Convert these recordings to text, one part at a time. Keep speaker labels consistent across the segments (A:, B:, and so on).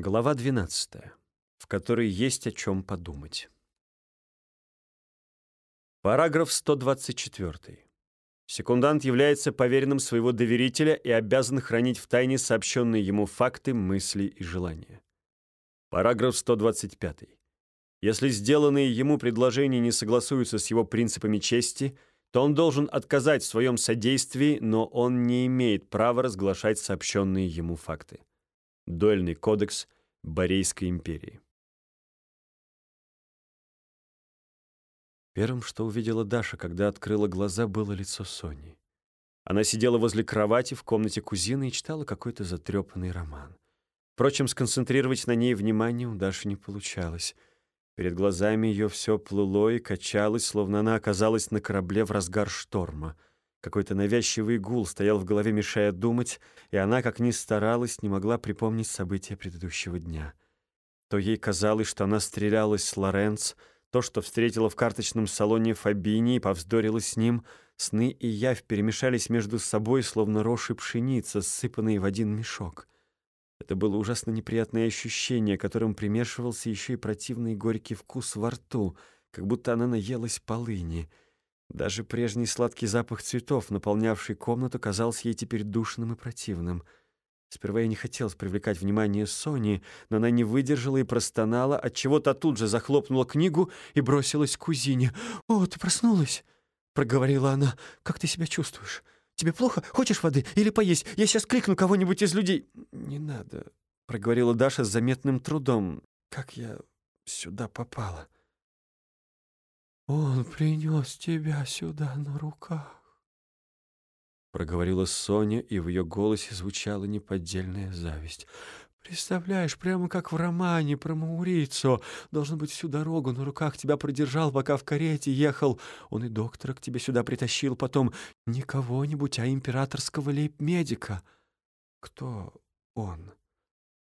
A: Глава 12, в которой есть о чем подумать. Параграф 124. Секундант является поверенным своего доверителя и обязан хранить в тайне сообщенные ему факты, мысли и желания. Параграф 125. Если сделанные ему предложения не согласуются с его принципами чести, то он должен отказать в своем содействии, но он не имеет права разглашать сообщенные ему факты. Дуэльный кодекс Борейской империи. Первым, что увидела Даша, когда открыла глаза, было лицо Сони. Она сидела возле кровати в комнате кузины и читала какой-то затрепанный роман. Впрочем, сконцентрировать на ней внимание у Даши не получалось. Перед глазами ее все плыло и качалось, словно она оказалась на корабле в разгар шторма — какой-то навязчивый гул стоял в голове, мешая думать, и она, как ни старалась, не могла припомнить события предыдущего дня. То ей казалось, что она стрелялась с Лоренц, то, что встретила в карточном салоне Фабини и повздорила с ним, сны и явь перемешались между собой, словно рожь и пшеница, ссыпанные в один мешок. Это было ужасно неприятное ощущение, которым примешивался еще и противный горький вкус во рту, как будто она наелась полыни — даже прежний сладкий запах цветов, наполнявший комнату, казался ей теперь душным и противным. Сперва ей не хотелось привлекать внимание Сони, но она не выдержала и простонала, отчего-то тут же захлопнула книгу и бросилась к кузине. «О, ты проснулась?» — проговорила она. «Как ты себя чувствуешь? Тебе плохо? Хочешь воды или поесть? Я сейчас кликну кого-нибудь из людей». «Не надо», — проговорила Даша с заметным трудом. «Как я сюда попала?» «Он принес тебя сюда на руках», — проговорила Соня, и в ее голосе звучала неподдельная зависть. «Представляешь, прямо как в романе про Маурицо. Должно быть, всю дорогу на руках тебя продержал, пока в карете ехал. Он и доктора к тебе сюда притащил потом. Не кого-нибудь, а императорского лейб-медика». «Кто он?»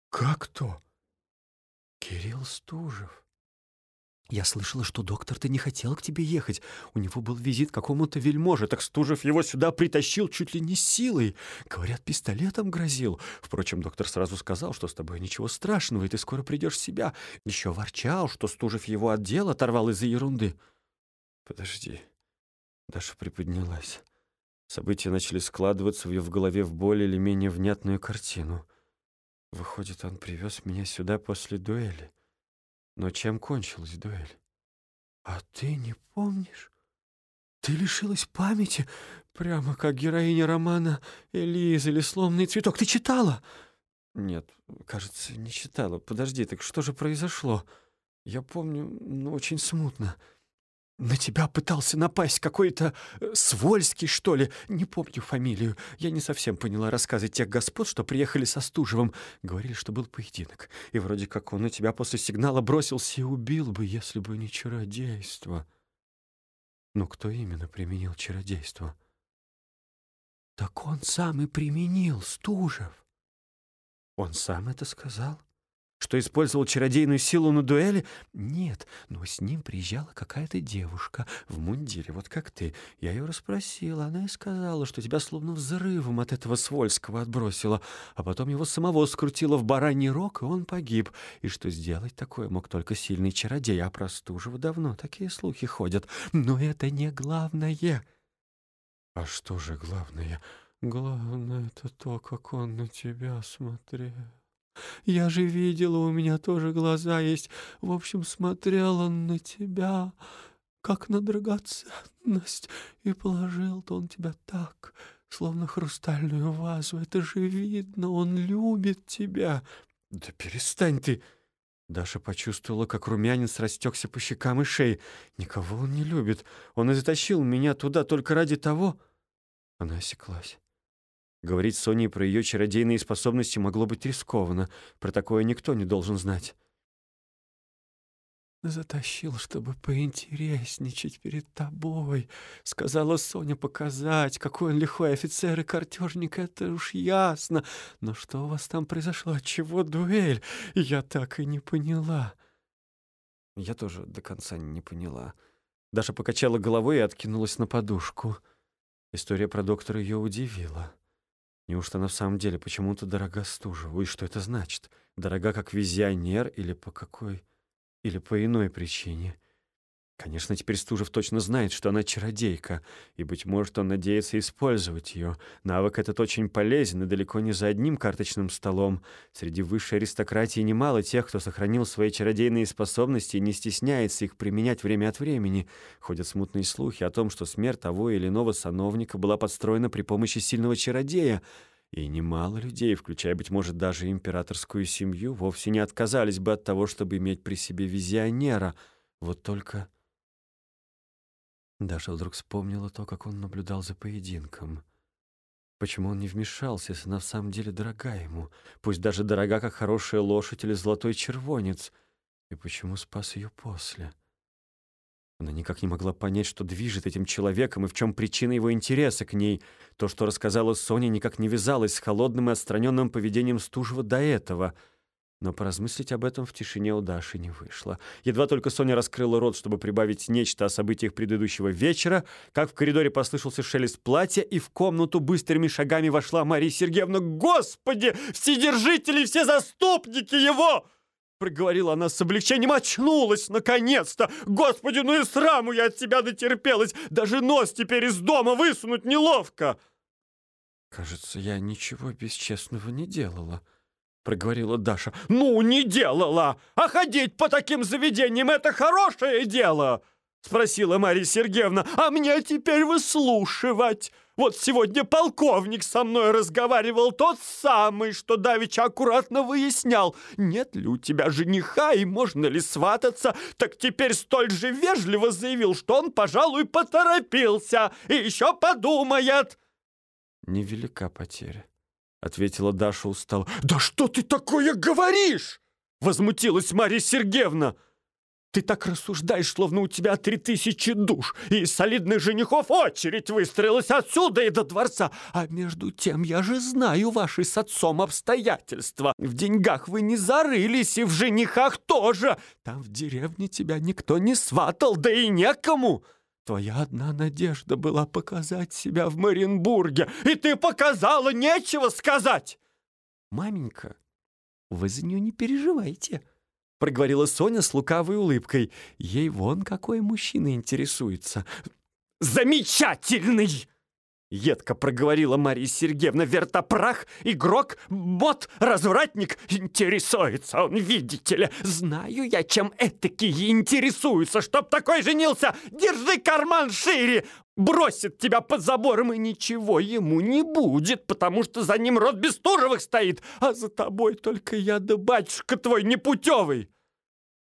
A: «Как кто?» «Кирилл Стужев». Я слышала, что доктор-то не хотел к тебе ехать. У него был визит к какому-то вельможе, так Стужев его сюда притащил чуть ли не силой. Говорят, пистолетом грозил. Впрочем, доктор сразу сказал, что с тобой ничего страшного, и ты скоро придешь в себя. Еще ворчал, что Стужев его отдел оторвал из-за ерунды. Подожди. Даша приподнялась. События начали складываться в ее в голове в более или менее внятную картину. Выходит, он привез меня сюда после дуэли. Но чем кончилась дуэль? А ты не помнишь? Ты лишилась памяти, прямо как героиня романа «Элиза» или «Сломный цветок». Ты читала? Нет, кажется, не читала. Подожди, так что же произошло? Я помню, ну, очень смутно. На тебя пытался напасть какой-то э, Свольский, что ли? Не помню фамилию. Я не совсем поняла рассказы тех господ, что приехали со Стужевым. Говорили, что был поединок. И вроде как он на тебя после сигнала бросился и убил бы, если бы не чародейство. Но кто именно применил чародейство? Так он сам и применил, Стужев. Он сам это сказал? Что использовал чародейную силу на дуэли? Нет, но с ним приезжала какая-то девушка в мундире, вот как ты. Я ее расспросила, она и сказала, что тебя словно взрывом от этого Свольского отбросила, а потом его самого скрутило в бараний рог, и он погиб. И что сделать такое мог только сильный чародей, а про Стужева давно такие слухи ходят. Но это не главное. А что же главное? Главное — это то, как он на тебя смотрел. Я же видела, у меня тоже глаза есть. В общем, смотрел он на тебя, как на драгоценность, и положил-то он тебя так, словно хрустальную вазу. Это же видно, он любит тебя. Да перестань ты!» Даша почувствовала, как румянец растекся по щекам и шее. «Никого он не любит. Он и затащил меня туда только ради того...» Она осеклась. Говорить Соне про ее чародейные способности могло быть рискованно. Про такое никто не должен знать. «Затащил, чтобы поинтересничать перед тобой», — сказала Соня показать, какой он лихой офицер и картежник, это уж ясно. Но что у вас там произошло? Отчего дуэль? Я так и не поняла. Я тоже до конца не поняла. Даша покачала головой и откинулась на подушку. История про доктора ее удивила. Неужто она в самом деле почему-то дорога Стужеву? И что это значит? дорога как визионер или по какой, или по иной причине. Конечно, теперь Стужев точно знает, что она чародейка, и, быть может, он надеется использовать ее. Навык этот очень полезен, и далеко не за одним карточным столом. Среди высшей аристократии немало тех, кто сохранил свои чародейные способности и не стесняется их применять время от времени. Ходят смутные слухи о том, что смерть того или иного сановника была подстроена при помощи сильного чародея. И немало людей, включая, быть может, даже императорскую семью, вовсе не отказались бы от того, чтобы иметь при себе визионера. Вот только... Даша вдруг вспомнила то, как он наблюдал за поединком. Почему он не вмешался, если она в самом деле дорога ему, пусть даже дорога, как хорошая лошадь или золотой червонец, и почему спас ее после? Она никак не могла понять, что движет этим человеком и в чем причина его интереса к ней. То, что рассказала Соня, никак не вязалось с холодным и отстраненным поведением Стужева до этого — но поразмыслить об этом в тишине у Даши не вышло. Едва только Соня раскрыла рот, чтобы прибавить нечто о событиях предыдущего вечера, как в коридоре послышался шелест платья, и в комнату быстрыми шагами вошла Мария Сергеевна. «Господи! Вседержители, все заступники его!» Проговорила она с облегчением, очнулась наконец-то. Господи, ну и сраму я от тебя натерпелась. Даже нос теперь из дома высунуть неловко. Кажется, я ничего бесчестного не делала, проговорила Даша. «Ну, не делала! А ходить по таким заведениям — это хорошее дело!» Спросила Мария Сергеевна. «А мне теперь выслушивать!» Вот сегодня полковник со мной разговаривал, тот самый, что давеча аккуратно выяснял, нет ли у тебя жениха и можно ли свататься, так теперь столь же вежливо заявил, что он, пожалуй, поторопился и еще подумает. Невелика потеря. — ответила Даша устало. «Да что ты такое говоришь?» — возмутилась Мария Сергеевна. «Ты так рассуждаешь, словно у тебя три тысячи душ, и солидных женихов очередь выстроилась отсюда и до дворца. А между тем я же знаю ваши с отцом обстоятельства. В деньгах вы не зарылись, и в женихах тоже. Там в деревне тебя никто не сватал, да и некому». Твоя одна надежда была показать себя в Маринбурге, и ты показала, нечего сказать!» «Маменька, вы за нее не переживайте», — проговорила Соня с лукавой улыбкой. «Ей вон какой мужчина интересуется». «Замечательный!» Едко проговорила Мария Сергеевна Вертопрах, игрок, бот, развратник. Интересуется он, видите ли. Знаю я, чем этакие интересуются. Чтоб такой женился, держи карман шире. Бросит тебя под забором, и ничего ему не будет, потому что за ним род Бестужевых стоит, а за тобой только я да батюшка твой непутевый.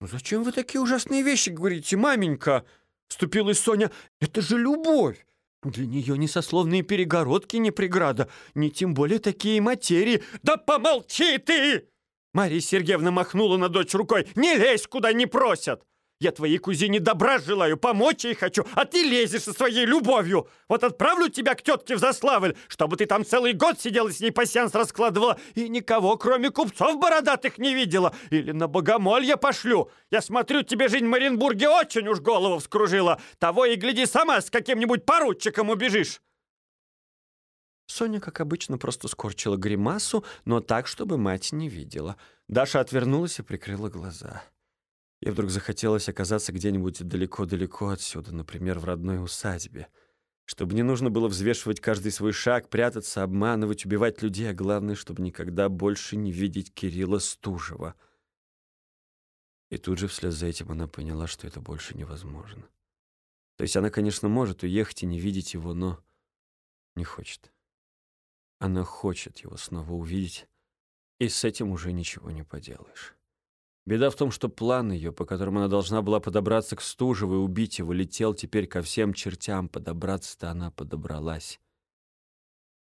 A: «Ну зачем вы такие ужасные вещи говорите, маменька?» Вступилась Соня. «Это же любовь! Для нее ни сословные перегородки, ни преграда, ни тем более такие материи. Да помолчи ты! Мария Сергеевна махнула на дочь рукой. Не лезь, куда не просят! Я твоей кузине добра желаю, помочь ей хочу, а ты лезешь со своей любовью. Вот отправлю тебя к тетке в Заславль, чтобы ты там целый год сидела с ней пасьянс раскладывала и никого, кроме купцов бородатых, не видела. Или на богомолье пошлю. Я смотрю, тебе жизнь в Маринбурге очень уж голову вскружила. Того и гляди, сама с каким-нибудь поручиком убежишь. Соня, как обычно, просто скорчила гримасу, но так, чтобы мать не видела. Даша отвернулась и прикрыла глаза. И вдруг захотелось оказаться где-нибудь далеко-далеко отсюда, например, в родной усадьбе, чтобы не нужно было взвешивать каждый свой шаг, прятаться, обманывать, убивать людей, а главное, чтобы никогда больше не видеть Кирилла Стужева. И тут же вслед за этим она поняла, что это больше невозможно. То есть она, конечно, может уехать и не видеть его, но не хочет. Она хочет его снова увидеть, и с этим уже ничего не поделаешь. Беда в том, что план ее, по которому она должна была подобраться к Стужеву и убить его, летел теперь ко всем чертям. Подобраться-то она подобралась.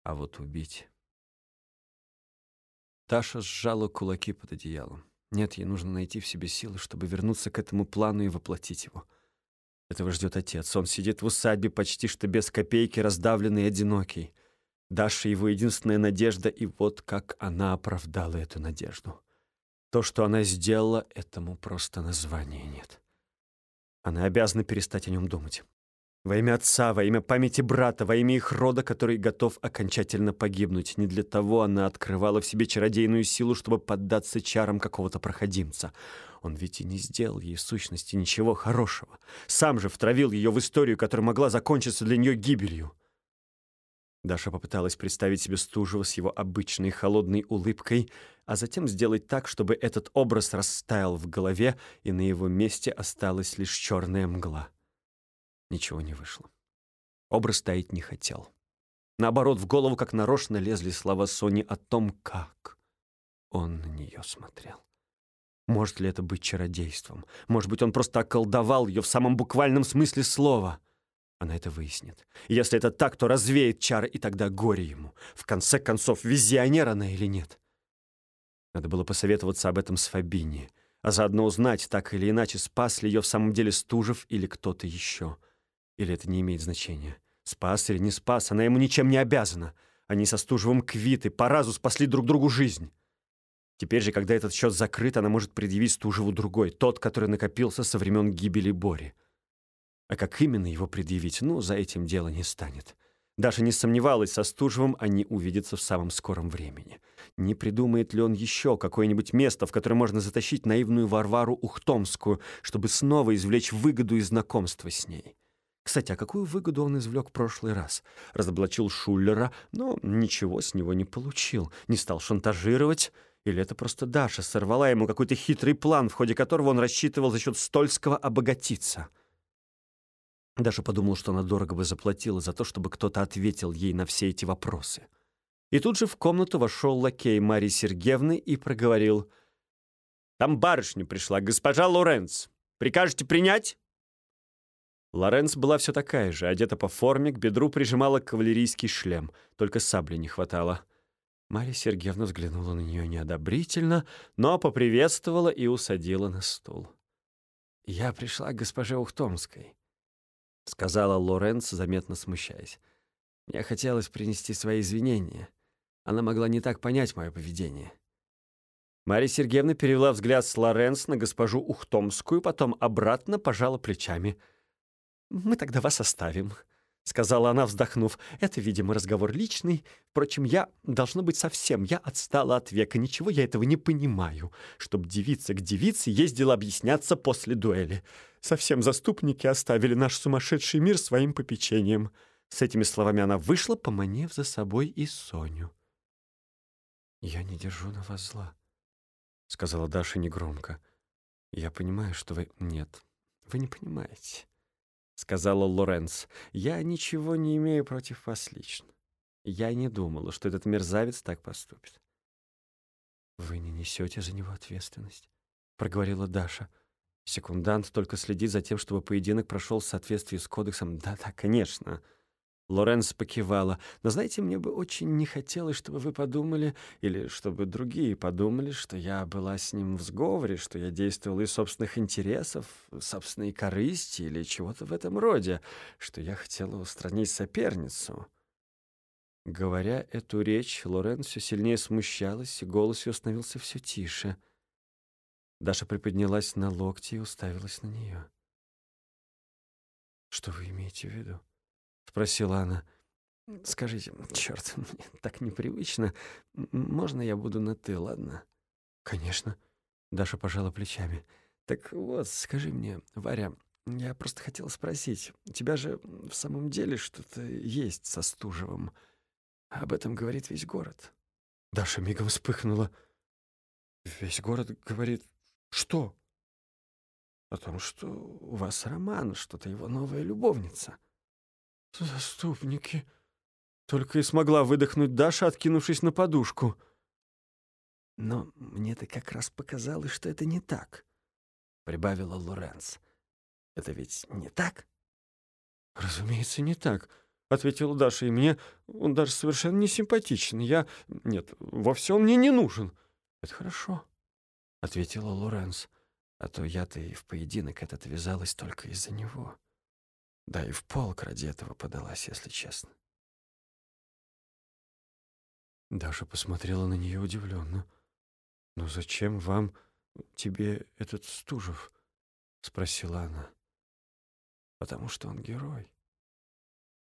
A: А вот убить... Таша сжала кулаки под одеялом. Нет, ей нужно найти в себе силы, чтобы вернуться к этому плану и воплотить его. Этого ждет отец. Он сидит в усадьбе почти что без копейки, раздавленный и одинокий. Даша его единственная надежда, и вот как она оправдала эту надежду. То, что она сделала, этому просто названия нет. Она обязана перестать о нем думать. Во имя отца, во имя памяти брата, во имя их рода, который готов окончательно погибнуть. Не для того она открывала в себе чародейную силу, чтобы поддаться чарам какого-то проходимца. Он ведь и не сделал ей в сущности ничего хорошего. Сам же втравил ее в историю, которая могла закончиться для нее гибелью. Даша попыталась представить себе Стужева с его обычной холодной улыбкой, а затем сделать так, чтобы этот образ растаял в голове, и на его месте осталась лишь черная мгла. Ничего не вышло. Образ таять не хотел. Наоборот, в голову как нарочно лезли слова Сони о том, как он на нее смотрел. Может ли это быть чародейством? Может быть, он просто околдовал ее в самом буквальном смысле слова? Она это выяснит. Если это так, то развеет чары, и тогда горе ему. В конце концов, визионер она или нет? Надо было посоветоваться об этом с Фабини, а заодно узнать, так или иначе, спас ли ее в самом деле Стужев или кто-то еще. Или это не имеет значения? Спас или не спас, она ему ничем не обязана. Они со Стужевым квиты, по разу спасли друг другу жизнь. Теперь же, когда этот счет закрыт, она может предъявить Стужеву другой, тот, который накопился со времен гибели Бори. А как именно его предъявить, ну, за этим дело не станет. Даша не сомневалась, со Стужевым они увидятся в самом скором времени. Не придумает ли он еще какое-нибудь место, в которое можно затащить наивную Варвару Ухтомскую, чтобы снова извлечь выгоду из знакомства с ней? Кстати, а какую выгоду он извлек в прошлый раз? Разоблачил Шуллера, но ничего с него не получил. Не стал шантажировать. Или это просто Даша сорвала ему какой-то хитрый план, в ходе которого он рассчитывал за счет Стольского обогатиться? Даша подумала, что она дорого бы заплатила за то, чтобы кто-то ответил ей на все эти вопросы. И тут же в комнату вошел лакей Марии Сергеевны и проговорил. «Там барышня пришла, госпожа Лоренц. Прикажете принять?» Лоренс была все такая же, одета по форме, к бедру прижимала кавалерийский шлем, только сабли не хватало. Марья Сергеевна взглянула на нее неодобрительно, но поприветствовала и усадила на стул. «Я пришла к госпоже Ухтомской», — сказала Лоренс, заметно смущаясь. «Мне хотелось принести свои извинения. Она могла не так понять мое поведение». Марья Сергеевна перевела взгляд с Лоренс на госпожу Ухтомскую, потом обратно пожала плечами — «Мы тогда вас оставим», — сказала она, вздохнув. «Это, видимо, разговор личный. Впрочем, я, должно быть, совсем, я отстала от века. Ничего я этого не понимаю, чтоб девица к девице ездила объясняться после дуэли. Совсем заступники оставили наш сумасшедший мир своим попечением». С этими словами она вышла, поманив за собой и Соню. «Я не держу на вас зла», — сказала Даша негромко. «Я понимаю, что вы... Нет, вы не понимаете сказала Лоренс. «Я ничего не имею против вас лично. Я не думала, что этот мерзавец так поступит». «Вы не несете за него ответственность», — проговорила Даша. Секундант только следит за тем, чтобы поединок прошел в соответствии с кодексом. «Да-да, конечно», Лоренс покивала. «Но знаете, мне бы очень не хотелось, чтобы вы подумали, или чтобы другие подумали, что я была с ним в сговоре, что я действовала из собственных интересов, собственной корысти или чего-то в этом роде, что я хотела устранить соперницу». Говоря эту речь, Лорен все сильнее смущалась, и голос ее становился все тише. Даша приподнялась на локти и уставилась на нее. «Что вы имеете в виду?» Спросила она. «Скажите, черт, мне так непривычно. Можно я буду на «ты», ладно?» «Конечно», — Даша пожала плечами. «Так вот, скажи мне, Варя, я просто хотела спросить, у тебя же в самом деле что-то есть со Стужевым. Об этом говорит весь город». Даша мигом вспыхнула. «Весь город говорит... Что?» «О том, что у вас роман, что-то его новая любовница». «Заступники!» Только и смогла выдохнуть Даша, откинувшись на подушку. «Но мне-то как раз показалось, что это не так», — прибавила Лоренс. «Это ведь не так?» «Разумеется, не так», — ответила Даша, «и мне он даже совершенно не симпатичен. Я... Нет, вовсе он мне не нужен». «Это хорошо», — ответила Лоренс, «а то я-то и в поединок этот вязалась только из-за него». Да и в полк ради этого подалась, если честно. Даша посмотрела на нее удивленно. «Но зачем вам, тебе этот Стужев?» — спросила она. «Потому что он герой»,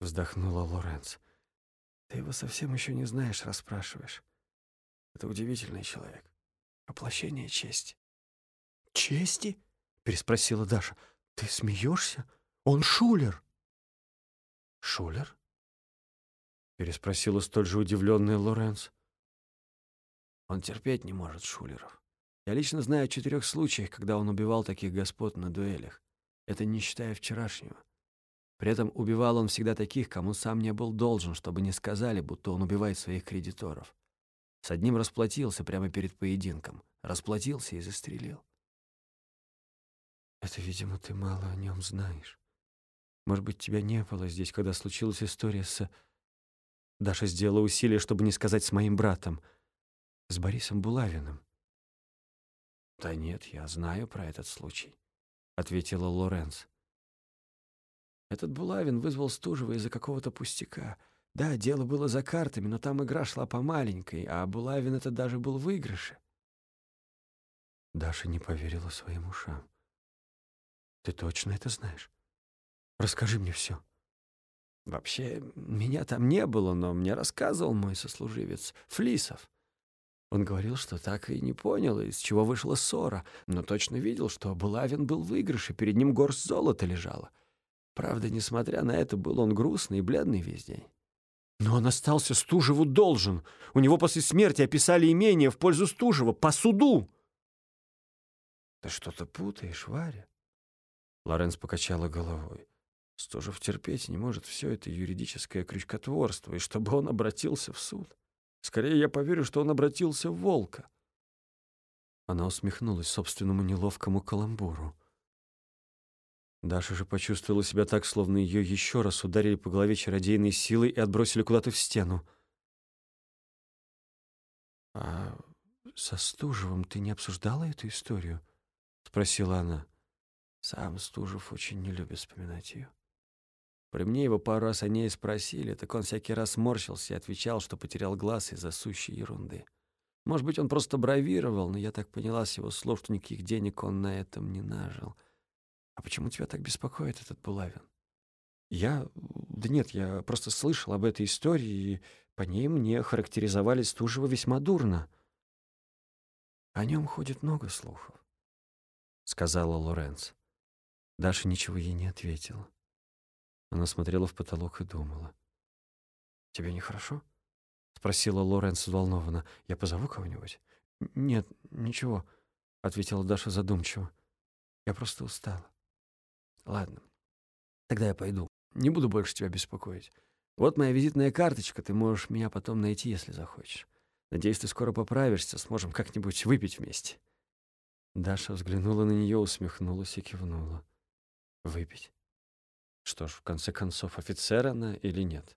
A: Вздохнула Лоренц. Ты его совсем еще не знаешь, расспрашиваешь. Это удивительный человек. Воплощение чести.
B: Чести? Переспросила Даша. Ты смеешься? Он шулер.
A: Шулер? Переспросила столь же удивленная Лоренц. Он терпеть не может шулеров. Я лично знаю о четырех случаях, когда он убивал таких господ на дуэлях. Это не считая вчерашнего. При этом убивал он всегда таких, кому сам не был должен, чтобы не сказали, будто он убивает своих кредиторов. С одним расплатился прямо перед поединком. Расплатился и застрелил.
B: Это, видимо, ты мало о нем знаешь. Может быть, тебя не было здесь, когда случилась история с... Даша сделала усилие, чтобы не сказать с моим братом. С Борисом Булавиным.
A: «Да нет, я знаю про этот случай», — ответила Лоренц. Этот Булавин вызвал Стужева из-за какого-то пустяка. Да, дело было за картами, но там игра шла по маленькой, а Булавин это даже был в выигрыше.
B: Даша не поверила своим ушам. «Ты точно это знаешь? Расскажи мне все».
A: «Вообще, меня там не было, но мне рассказывал мой сослуживец Флисов. Он говорил, что так и не понял, из чего вышла ссора, но точно видел, что Булавин был в выигрыше, перед ним горсть золота лежала. Правда, несмотря на это, был он грустный и бледный весь день.
B: Но он остался Стужеву должен. У него после смерти описали имение в пользу Стужева по суду.
A: Ты что-то путаешь, Варя? Лоренс покачала головой. Стужев терпеть не может все это юридическое крючкотворство, и чтобы он обратился в суд. Скорее я поверю, что он обратился в волка.
B: Она усмехнулась собственному неловкому каламбуру. Даша же почувствовала себя так, словно ее еще раз ударили по голове чародейной силой и отбросили куда-то в стену. «А со Стужевым ты не обсуждала эту историю?» — спросила она.
A: Сам Стужев очень не любит вспоминать ее. При мне его пару раз о ней спросили, так он всякий раз морщился и отвечал, что потерял глаз из-за сущей ерунды. Может быть, он просто бравировал, но я так поняла с его слов, что никаких денег он на этом не нажил — а почему тебя так беспокоит этот Булавин?
B: Я... Да нет, я просто слышал об этой истории, и по ней мне характеризовали Стужева весьма дурно.
A: О нем ходит много слухов, — сказала Лоренц.
B: Даша ничего ей не ответила. Она смотрела в потолок и думала.
A: «Тебе нехорошо?»
B: — спросила Лоренц взволнованно. «Я позову кого-нибудь?»
A: «Нет, ничего», — ответила Даша задумчиво. «Я просто устала». Ладно, тогда я пойду. Не буду больше тебя беспокоить. Вот моя визитная карточка, ты можешь меня потом найти, если захочешь. Надеюсь, ты скоро поправишься, сможем как-нибудь выпить вместе».
B: Даша взглянула на нее, усмехнулась и кивнула.
A: «Выпить? Что ж, в конце концов, офицер она или нет?»